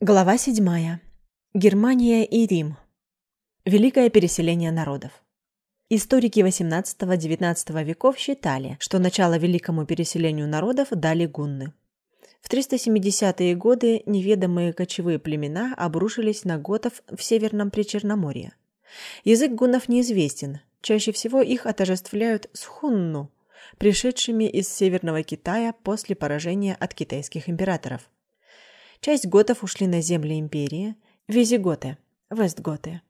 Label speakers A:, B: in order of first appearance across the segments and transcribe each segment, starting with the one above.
A: Глава 7. Германия и Рим. Великое переселение народов. Историки XVIII-XIX веков считали, что начало великому переселению народов дали гунны. В 370-е годы неведомые кочевые племена обрушились на готов в Северном Причерноморье. Язык гуннов неизвестен, чаще всего их отождествляют с хунну, пришедшими из Северного Китая после поражения от китайских императоров – Часть готов ушли на земли империи, визиготы, вестготы.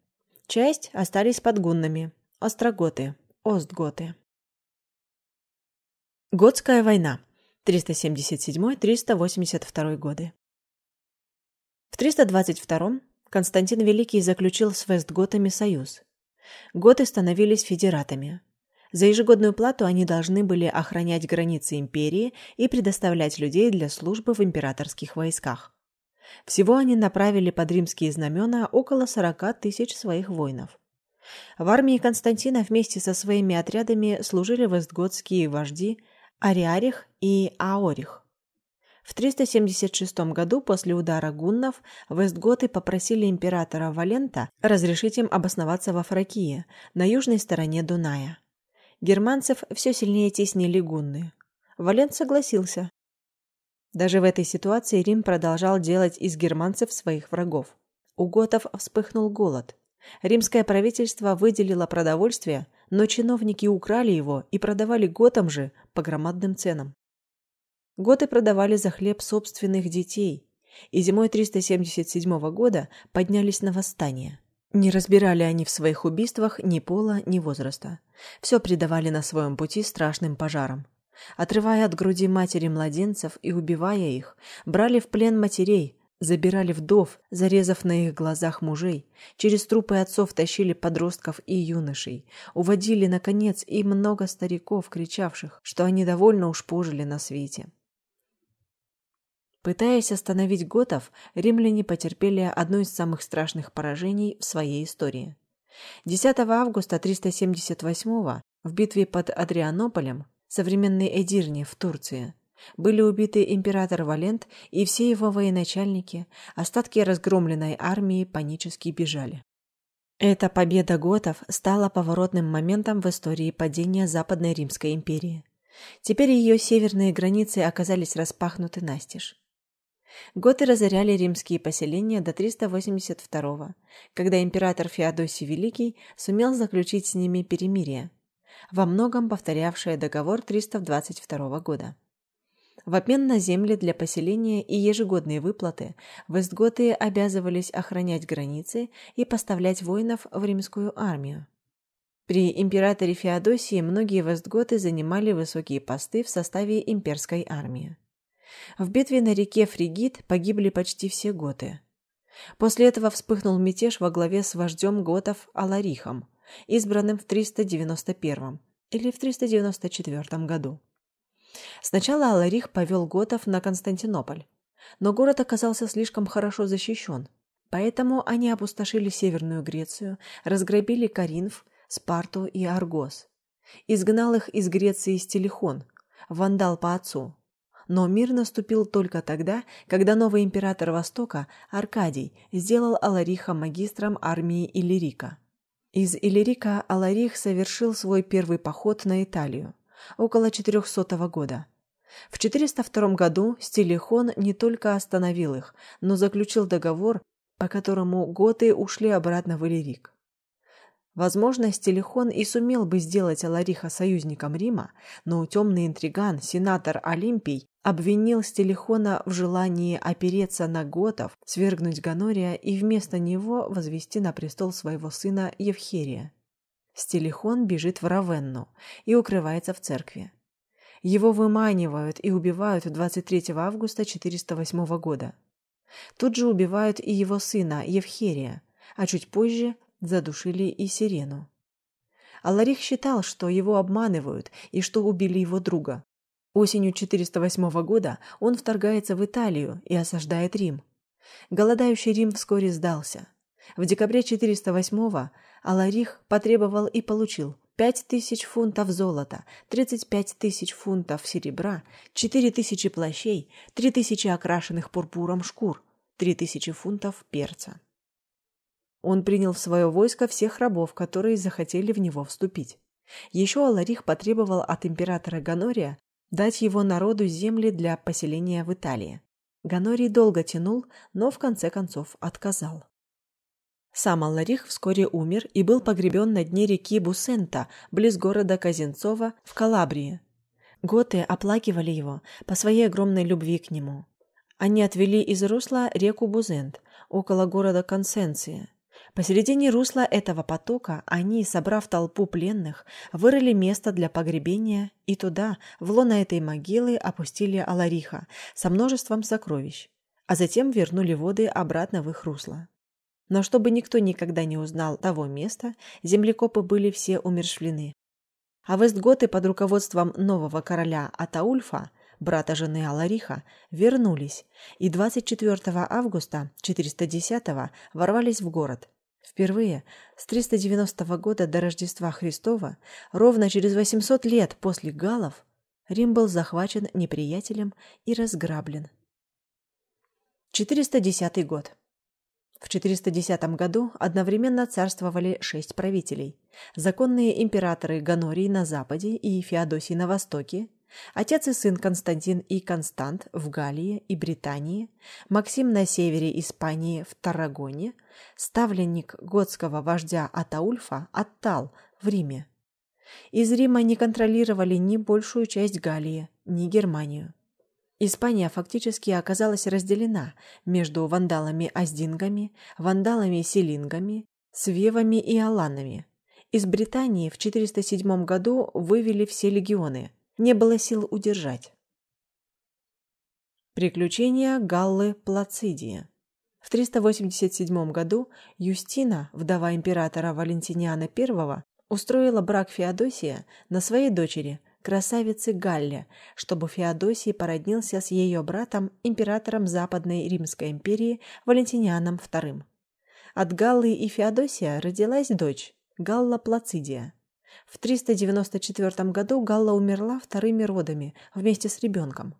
A: Часть остались под гуннами, остроготы, остготы. Готская война. 377-382 годы. В 322 Константин Великий заключил с вестготами союз. Готы становились федератами. За ежегодную плату они должны были охранять границы империи и предоставлять людей для службы в императорских войсках. Всего они направили под римские знамена около 40 тысяч своих воинов. В армии Константина вместе со своими отрядами служили вестготские вожди Ариарих и Аорих. В 376 году после удара гуннов вестготы попросили императора Валента разрешить им обосноваться во Фракии, на южной стороне Дуная. Германцев все сильнее теснили гунны. Валент согласился, даже в этой ситуации Рим продолжал делать из германцев своих врагов. У готов вспыхнул голод. Римское правительство выделило продовольствие, но чиновники украли его и продавали готам же по громадным ценам. Готы продавали за хлеб собственных детей, и зимой 377 года поднялись на восстание. Не разбирали они в своих убийствах ни пола, ни возраста. Все предавали на своем пути страшным пожарам. Отрывая от груди матери младенцев и убивая их, брали в плен матерей, забирали вдов, зарезав на их глазах мужей, через трупы отцов тащили подростков и юношей, уводили, наконец, и много стариков, кричавших, что они довольно уж пожили на свете. Пытаясь остановить готов, римляне потерпели одно из самых страшных поражений в своей истории. 10 августа 378 в битве под Адрианополем современной Эдирне в Турции. Были убиты император Валент и все его военачальники, остатки разгромленной армии панически бежали. Эта победа готов стала поворотным моментом в истории падения Западной Римской империи. Теперь ее северные границы оказались распахнуты настежь. Готы разоряли римские поселения до 382 когда император Феодосий Великий сумел заключить с ними перемирие, во многом повторявшая договор 322 года. В обмен на земли для поселения и ежегодные выплаты вестготы обязывались охранять границы и поставлять воинов в римскую армию. При императоре Феодосии многие вестготы занимали высокие посты в составе имперской армии. В битве на реке Фригит погибли почти все готы. После этого вспыхнул мятеж во главе с вождем готов Аларихом, избранным в 391 или в 394 году. Сначала Аларих повел готов на Константинополь, но город оказался слишком хорошо защищен, поэтому они опустошили Северную Грецию, разграбили Каринф, Спарту и Аргос. Изгнал их из Греции Стелихон, вандал по отцу. Но мир наступил только тогда, когда новый император Востока, Аркадий, сделал Алариха магистром армии Иллирика. Из Иллирика Аларих совершил свой первый поход на Италию около 400 года. В 402 году Стилихон не только остановил их, но заключил договор, по которому готы ушли обратно в Иллирик. Возможно, Стилихон и сумел бы сделать Алариха союзником Рима, но темный интриган, сенатор Олимпий, обвинил Стилихона в желании опереться на готов, свергнуть Ганория и вместо него возвести на престол своего сына Евхерия. Стилихон бежит в Равенну и укрывается в церкви. Его выманивают и убивают 23 августа 408 года. Тут же убивают и его сына Евхерия, а чуть позже задушили и Сирену. Аларих считал, что его обманывают и что убили его друга. Осенью 408 года он вторгается в Италию и осаждает Рим. Голодающий Рим вскоре сдался. В декабре 408 Аларих потребовал и получил 5 тысяч фунтов золота, 35 тысяч фунтов серебра, 4 тысячи плащей, 3 тысячи окрашенных пурпуром шкур, 3000 фунтов перца. Он принял в свое войско всех рабов, которые захотели в него вступить. Еще Аларих потребовал от императора Ганория дать его народу земли для поселения в Италии. Ганорий долго тянул, но в конце концов отказал. Сам Алларих вскоре умер и был погребен на дне реки Бусента, близ города Казинцова в Калабрии. Готы оплакивали его по своей огромной любви к нему. Они отвели из русла реку Бузент, около города Консенция. Посередине русла этого потока они, собрав толпу пленных, вырыли место для погребения и туда, в лоно этой могилы, опустили Алариха со множеством сокровищ, а затем вернули воды обратно в их русло. Но чтобы никто никогда не узнал того места, землекопы были все умершвлены. А вестготы под руководством нового короля Атаульфа, брата жены Алариха, вернулись и 24 августа 410 ворвались в город – Впервые с 390 года до Рождества Христова, ровно через 800 лет после галлов, Рим был захвачен неприятелем и разграблен. 410 год. В 410 году одновременно царствовали шесть правителей. Законные императоры Ганорий на западе и Феодосий на востоке, Отец и сын Константин и Констант в Галлии и Британии, Максим на севере Испании в Таррагоне, ставленник готского вождя Атаульфа Аттал в Риме. Из Рима не контролировали ни большую часть Галлии, ни Германию. Испания фактически оказалась разделена между вандалами-аздингами, вандалами-селингами, свевами и аланами. Из Британии в 407 году вывели все легионы – не было сил удержать. Приключения Галлы Плацидия В 387 году Юстина, вдова императора Валентиниана I, устроила брак Феодосия на своей дочери, красавице Галле, чтобы Феодосий породнился с ее братом, императором Западной Римской империи Валентинианом II. От Галлы и Феодосия родилась дочь Галла Плацидия. В 394 году Галла умерла вторыми родами вместе с ребенком.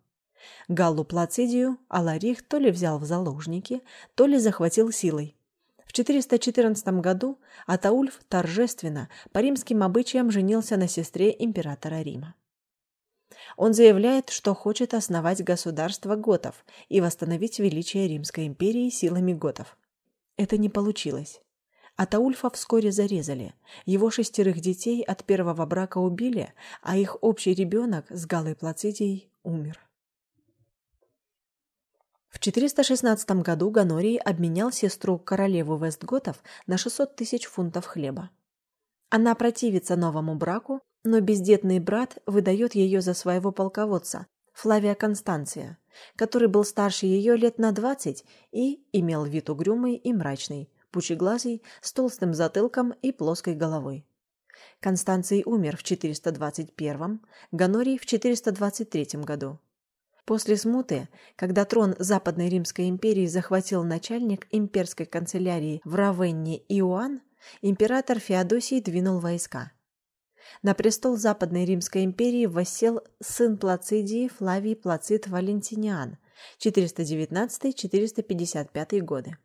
A: Галлу Плацидию Аларих то ли взял в заложники, то ли захватил силой. В 414 году Атаульф торжественно по римским обычаям женился на сестре императора Рима. Он заявляет, что хочет основать государство готов и восстановить величие Римской империи силами готов. Это не получилось. Атаульфа вскоре зарезали. Его шестерых детей от первого брака убили, а их общий ребенок с Галой Плацидией умер. В 416 году Ганорий обменял сестру королеву Вестготов на 600 тысяч фунтов хлеба. Она противится новому браку, но бездетный брат выдает ее за своего полководца, Флавия Констанция, который был старше ее лет на 20 и имел вид угрюмый и мрачный, пучеглазый, с толстым затылком и плоской головой. Констанций умер в 421, Ганорий в 423 году. После смуты, когда трон Западной Римской империи захватил начальник имперской канцелярии в Равенне Иоанн, император Феодосий двинул войска. На престол Западной Римской империи воссел сын Плацидии Флавий Плацид Валентиниан 419-455 годы.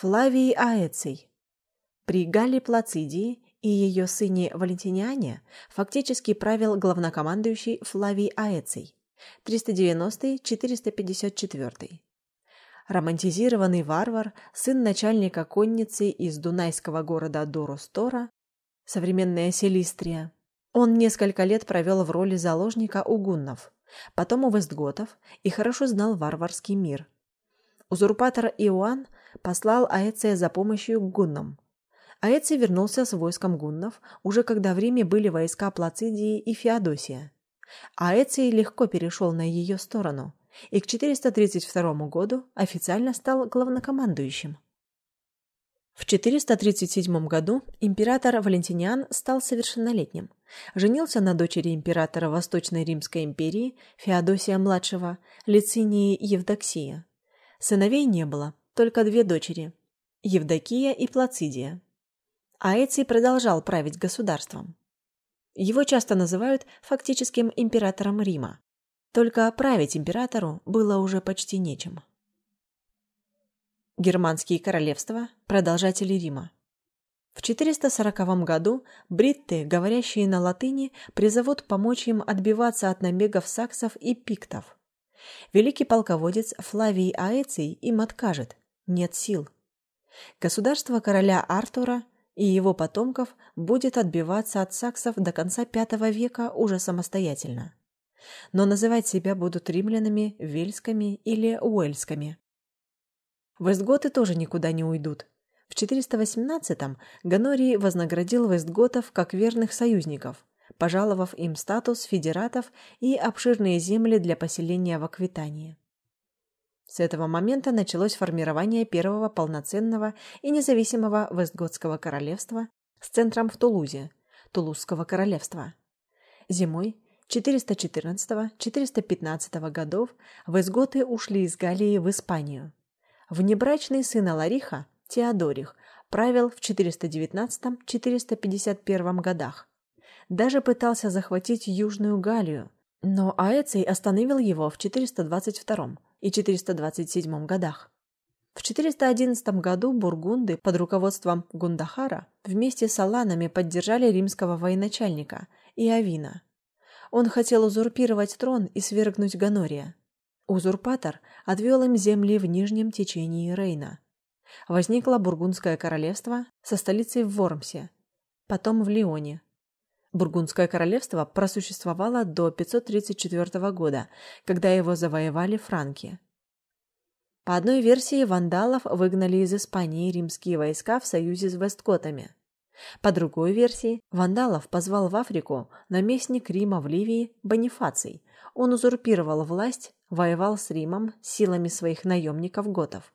A: Флавий Аэций. При Галле Плацидии и ее сыне Валентиниане фактически правил главнокомандующий Флавий Аэций 390-454. Романтизированный варвар, сын начальника конницы из дунайского города Доростора, современная Селистрия. Он несколько лет провел в роли заложника у гуннов, потом у вестготов и хорошо знал варварский мир. Узурпатор Иоанн послал Аэция за помощью к гуннам. Аэций вернулся с войском гуннов, уже когда в Риме были войска Плацидии и Феодосия. Аэций легко перешел на ее сторону и к 432 году официально стал главнокомандующим. В 437 году император Валентиниан стал совершеннолетним. Женился на дочери императора Восточной Римской империи Феодосия-младшего, Лицинии Евдоксия. Сыновей не было, только две дочери – Евдокия и Плацидия. Аэций продолжал править государством. Его часто называют фактическим императором Рима. Только править императору было уже почти нечем. Германские королевства, продолжатели Рима. В 440 году бритты, говорящие на латыни, призовут помочь им отбиваться от набегов саксов и пиктов. Великий полководец Флавий Аэций им откажет – нет сил. Государство короля Артура и его потомков будет отбиваться от саксов до конца V века уже самостоятельно. Но называть себя будут римлянами, вельскими или уэльскими. Вестготы тоже никуда не уйдут – в 418-м Ганорий вознаградил вестготов как верных союзников, пожаловав им статус федератов и обширные земли для поселения в Аквитании. С этого момента началось формирование первого полноценного и независимого Вестготского королевства с центром в Тулузе, Тулузского королевства. Зимой 414-415 годов вестготы ушли из Галлии в Испанию. Внебрачный сын Алариха, Теодорих правил в 419-451 годах. Даже пытался захватить Южную Галлию, но Аэций остановил его в 422 и 427 годах. В 411 году бургунды под руководством Гундахара вместе с аланами поддержали римского военачальника Иовина. Он хотел узурпировать трон и свергнуть Ганория. Узурпатор отвел им земли в нижнем течении Рейна возникло Бургундское королевство со столицей в Вормсе, потом в Лионе. Бургундское королевство просуществовало до 534 года, когда его завоевали франки. По одной версии вандалов выгнали из Испании римские войска в союзе с весткотами. По другой версии, вандалов позвал в Африку наместник Рима в Ливии Бонифаций. Он узурпировал власть, воевал с Римом силами своих наемников-готов.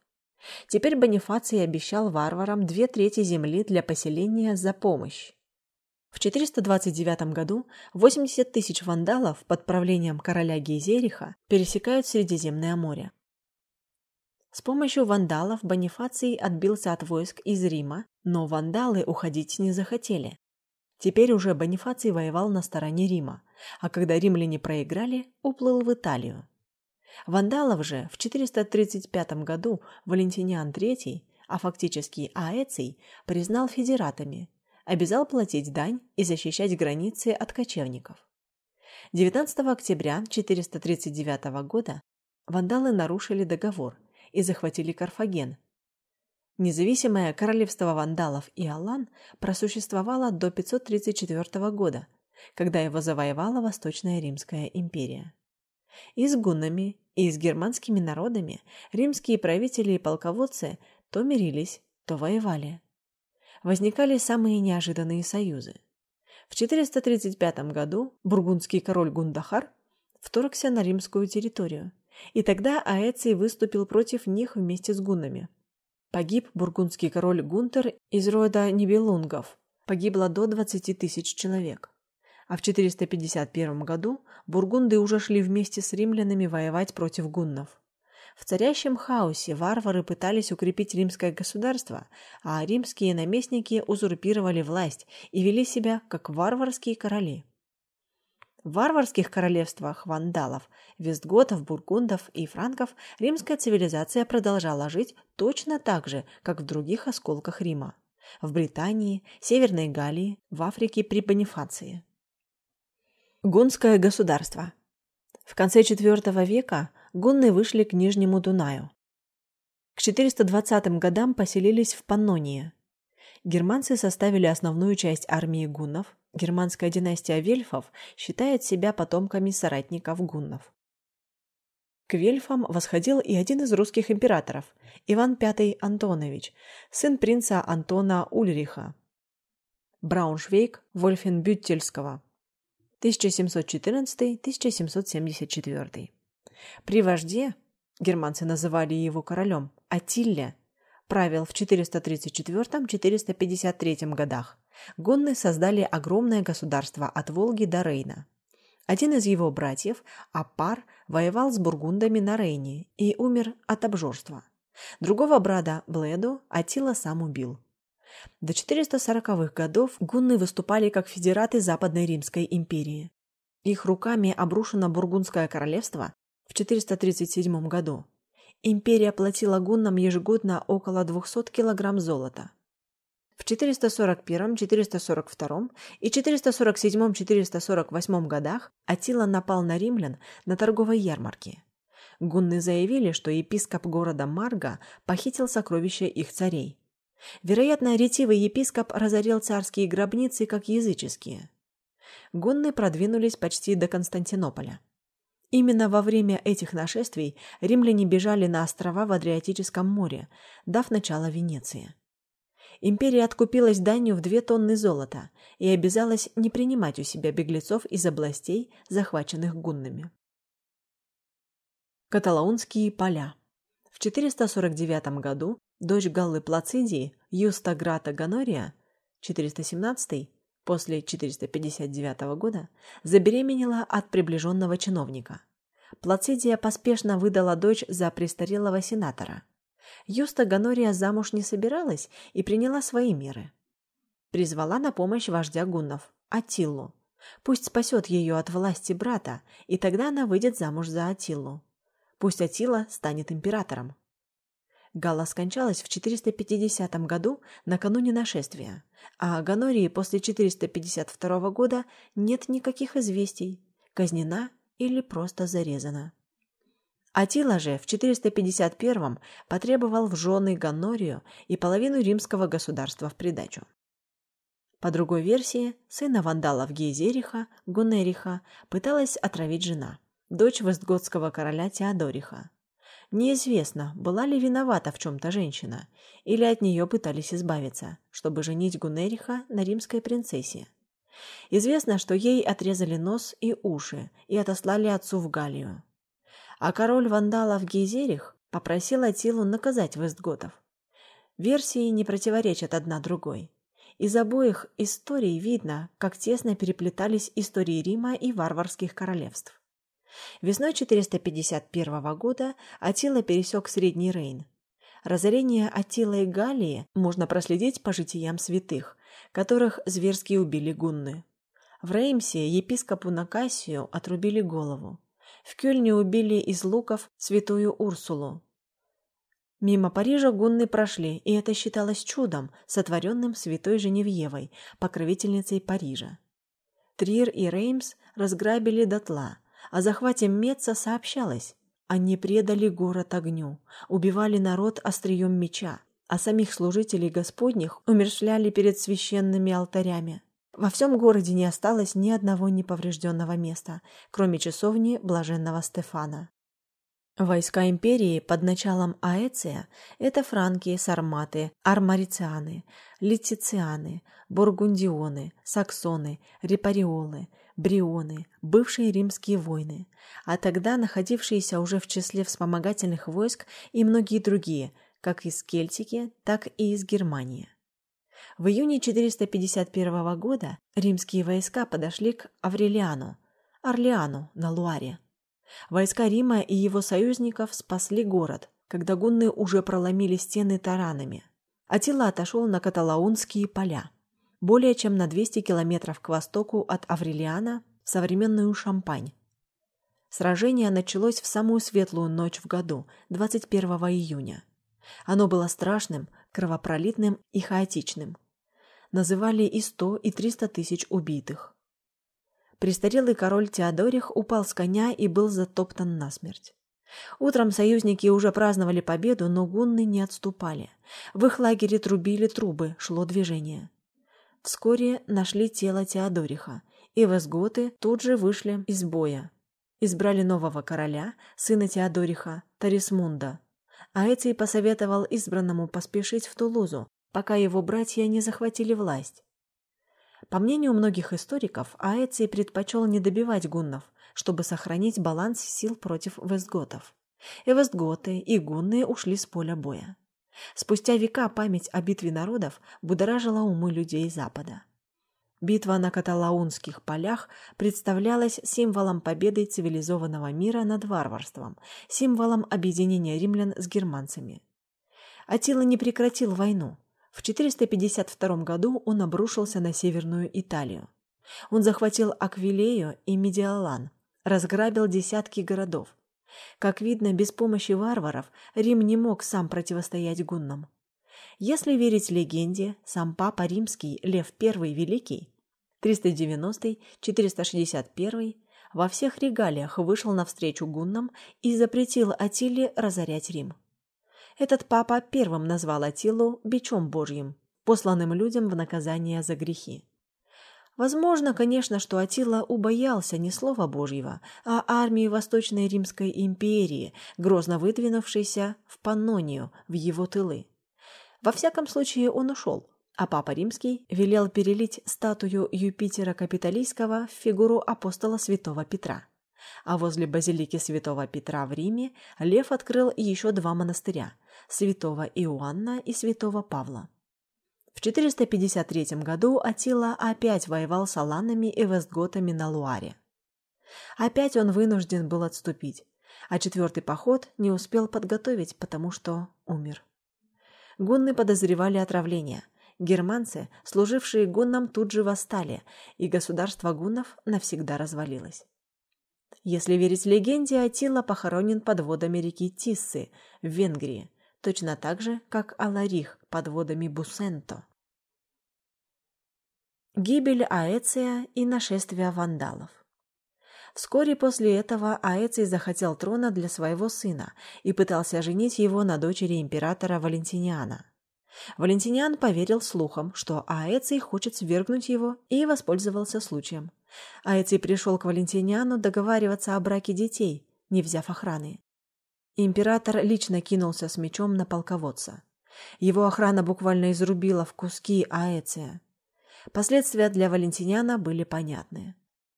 A: Теперь Бонифаций обещал варварам две трети земли для поселения за помощь. В 429 году 80 тысяч вандалов под правлением короля Гейзериха пересекают Средиземное море. С помощью вандалов Бонифаций отбился от войск из Рима, но вандалы уходить не захотели. Теперь уже Бонифаций воевал на стороне Рима, а когда римляне проиграли, уплыл в Италию. Вандалов же в 435 году Валентиниан III, а фактически Аэций, признал федератами, обязал платить дань и защищать границы от кочевников. 19 октября 439 года вандалы нарушили договор и захватили Карфаген. Независимое королевство вандалов и Алан просуществовало до 534 года, когда его завоевала Восточная Римская империя. И с гуннами, и с германскими народами римские правители и полководцы то мирились, то воевали. Возникали самые неожиданные союзы. В 435 году бургундский король Гундахар вторгся на римскую территорию, и тогда Аэций выступил против них вместе с гуннами. Погиб бургундский король Гунтер из рода Нибелунгов. Погибло до 20 тысяч человек а в 451 году бургунды уже шли вместе с римлянами воевать против гуннов. В царящем хаосе варвары пытались укрепить римское государство, а римские наместники узурпировали власть и вели себя как варварские короли. В варварских королевствах вандалов, вестготов, бургундов и франков римская цивилизация продолжала жить точно так же, как в других осколках Рима – в Британии, Северной Галлии, в Африке при Бонифации. Гунское государство. В конце IV века гунны вышли к Нижнему Дунаю. К 420 годам поселились в Паннонии. Германцы составили основную часть армии гуннов. Германская династия вельфов считает себя потомками соратников гуннов. К вельфам восходил и один из русских императоров, Иван V Антонович, сын принца Антона Ульриха. Брауншвейг Вольфенбюттельского 1714-1774. При вожде, германцы называли его королем, Атилле, правил в 434-453 годах. Гонны создали огромное государство от Волги до Рейна. Один из его братьев, Апар, воевал с бургундами на Рейне и умер от обжорства. Другого брата, Бледу, Атила сам убил. До 440-х годов гунны выступали как федераты Западной Римской империи. Их руками обрушено Бургундское королевство в 437 году, империя платила гуннам ежегодно около 200 килограмм золота. В 441, 442 и 447-448 годах Атила напал на римлян на торговой ярмарке. Гунны заявили, что епископ города Марга похитил сокровища их царей. Вероятно, ретивый епископ разорил царские гробницы как языческие. Гунны продвинулись почти до Константинополя. Именно во время этих нашествий римляне бежали на острова в Адриатическом море, дав начало Венеции. Империя откупилась данью в две тонны золота и обязалась не принимать у себя беглецов из областей, захваченных гуннами. Каталаунские поля. В 449 году дочь Галлы Плацидии, Юста Грата Ганория, 417 после 459 года, забеременела от приближенного чиновника. Плацидия поспешно выдала дочь за престарелого сенатора – Юста Ганория замуж не собиралась и приняла свои меры. Призвала на помощь вождя гуннов, Атиллу. Пусть спасет ее от власти брата, и тогда она выйдет замуж за Атиллу. Пусть Атила станет императором. Галла скончалась в 450 году накануне нашествия, а о Ганории после 452 года нет никаких известий, казнена или просто зарезана. Атила же в 451-м потребовал в жены Ганнорию и половину римского государства в придачу. По другой версии, сына вандалов Гейзериха, Гунериха, пыталась отравить жена, дочь вестготского короля Теодориха. Неизвестно, была ли виновата в чем-то женщина, или от нее пытались избавиться, чтобы женить Гунериха на римской принцессе. Известно, что ей отрезали нос и уши и отослали отцу в Галлию а король вандалов Гейзерих попросил Атилу наказать вестготов. Версии не противоречат одна другой. Из обоих историй видно, как тесно переплетались истории Рима и варварских королевств. Весной 451 года Атила пересек Средний Рейн. Разорение Атила и Галлии можно проследить по житиям святых, которых зверски убили гунны. В Реймсе епископу Накасию отрубили голову. В Кёльне убили из луков святую Урсулу. Мимо Парижа гунны прошли, и это считалось чудом, сотворенным святой Женевьевой, покровительницей Парижа. Трир и Реймс разграбили дотла, о захвате Меца сообщалось. Они предали город огню, убивали народ острием меча, а самих служителей Господних умершляли перед священными алтарями. Во всем городе не осталось ни одного неповрежденного места, кроме часовни блаженного Стефана. Войска империи под началом Аэция – это франки, сарматы, армарицианы, литицианы, бургундионы, саксоны, репариолы, брионы, бывшие римские войны, а тогда находившиеся уже в числе вспомогательных войск и многие другие, как из Кельтики, так и из Германии. В июне 451 года римские войска подошли к Аврелиану, Орлеану на Луаре. Войска Рима и его союзников спасли город, когда гунны уже проломили стены таранами. Атила отошел на каталаунские поля, более чем на 200 километров к востоку от Аврелиана в современную Шампань. Сражение началось в самую светлую ночь в году, 21 июня. Оно было страшным, кровопролитным и хаотичным называли и сто, и триста тысяч убитых. Престарелый король Теодорих упал с коня и был затоптан насмерть. Утром союзники уже праздновали победу, но гунны не отступали. В их лагере трубили трубы, шло движение. Вскоре нашли тело Теодориха, и весготы тут же вышли из боя. Избрали нового короля, сына Теодориха, Тарисмунда. А Эций посоветовал избранному поспешить в Тулузу, пока его братья не захватили власть. По мнению многих историков, Аэций предпочел не добивать гуннов, чтобы сохранить баланс сил против вестготов. И вестготы, и гунны ушли с поля боя. Спустя века память о битве народов будоражила умы людей Запада. Битва на каталаунских полях представлялась символом победы цивилизованного мира над варварством, символом объединения римлян с германцами. Атила не прекратил войну, в 452 году он обрушился на Северную Италию. Он захватил Аквилею и Медиалан, разграбил десятки городов. Как видно, без помощи варваров Рим не мог сам противостоять гуннам. Если верить легенде, сам папа римский Лев I Великий 390-461 во всех регалиях вышел навстречу гуннам и запретил Атиле разорять Рим. Этот папа первым назвал Атилу бичом Божьим, посланным людям в наказание за грехи. Возможно, конечно, что Атила убоялся не слова Божьего, а армии Восточной Римской империи, грозно выдвинувшейся в Паннонию, в его тылы. Во всяком случае, он ушел, а Папа Римский велел перелить статую Юпитера Капитолийского в фигуру апостола святого Петра. А возле базилики святого Петра в Риме Лев открыл еще два монастыря – святого Иоанна и святого Павла. В 453 году Атила опять воевал с аланами и вестготами на Луаре. Опять он вынужден был отступить, а четвертый поход не успел подготовить, потому что умер. Гунны подозревали отравление. Германцы, служившие гуннам, тут же восстали, и государство гуннов навсегда развалилось. Если верить легенде, Атила похоронен под водами реки Тиссы в Венгрии, точно так же, как Аларих под водами Бусенто. Гибель Аэция и нашествие вандалов. Вскоре после этого Аэций захотел трона для своего сына и пытался женить его на дочери императора Валентиниана. Валентиниан поверил слухам, что Аэций хочет свергнуть его и воспользовался случаем. Аэций пришел к Валентиниану договариваться о браке детей, не взяв охраны. Император лично кинулся с мечом на полководца. Его охрана буквально изрубила в куски Аэция. Последствия для Валентиниана были понятны.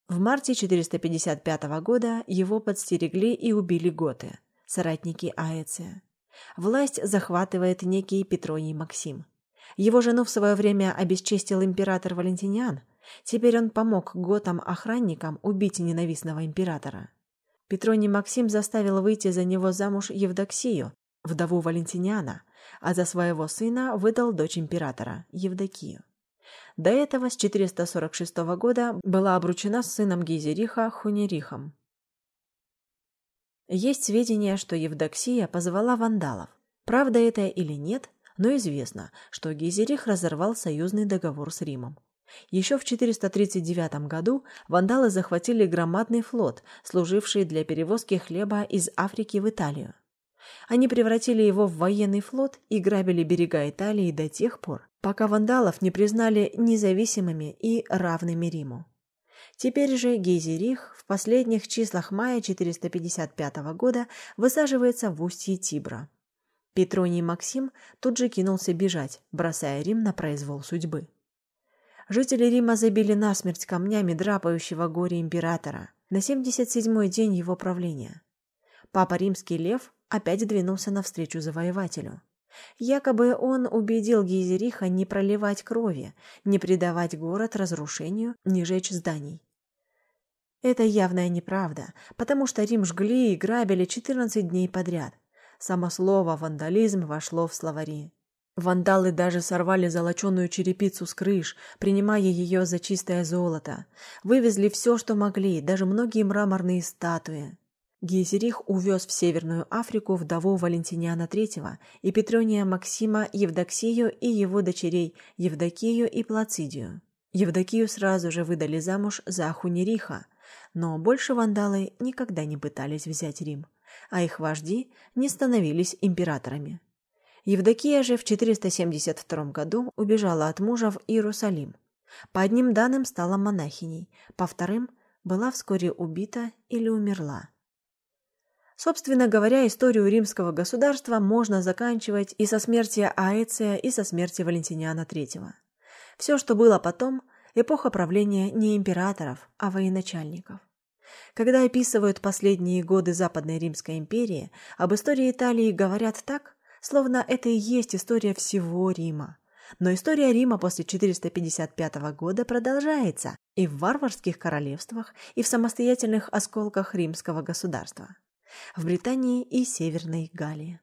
A: В марте 455 года его подстерегли и убили готы, соратники Аэция. Власть захватывает некий Петроний Максим. Его жену в свое время обесчестил император Валентиниан. Теперь он помог готам-охранникам убить ненавистного императора. Петроний Максим заставил выйти за него замуж Евдоксию, вдову Валентиниана, а за своего сына выдал дочь императора, Евдокию. До этого с 446 года была обручена с сыном Гизериха Хунерихом. Есть сведения, что Евдоксия позвала вандалов. Правда это или нет, но известно, что Гизерих разорвал союзный договор с Римом. Еще в 439 году вандалы захватили громадный флот, служивший для перевозки хлеба из Африки в Италию. Они превратили его в военный флот и грабили берега Италии до тех пор, пока вандалов не признали независимыми и равными Риму. Теперь же Гейзерих в последних числах мая 455 года высаживается в устье Тибра. Петроний Максим тут же кинулся бежать, бросая Рим на произвол судьбы. Жители Рима забили насмерть камнями драпающего горе императора на 77-й день его правления. Папа Римский Лев опять двинулся навстречу завоевателю. Якобы он убедил Гейзериха не проливать крови, не предавать город разрушению, не жечь зданий. Это явная неправда, потому что Рим жгли и грабили 14 дней подряд. Само слово «вандализм» вошло в словари. Вандалы даже сорвали золоченую черепицу с крыш, принимая ее за чистое золото. Вывезли все, что могли, даже многие мраморные статуи. Гейзерих увез в Северную Африку вдову Валентиниана III и Петрония Максима Евдоксию и его дочерей Евдокию и Плацидию. Евдокию сразу же выдали замуж за Ахунериха, но больше вандалы никогда не пытались взять Рим, а их вожди не становились императорами. Евдокия же в 472 году убежала от мужа в Иерусалим. По одним данным стала монахиней, по вторым была вскоре убита или умерла. Собственно говоря, историю римского государства можно заканчивать и со смерти Аэция, и со смерти Валентиниана III. Все, что было потом, эпоха правления не императоров, а военачальников. Когда описывают последние годы Западной Римской империи, об истории Италии говорят так, словно это и есть история всего Рима. Но история Рима после 455 года продолжается и в варварских королевствах, и в самостоятельных осколках римского государства, в Британии и Северной Галлии.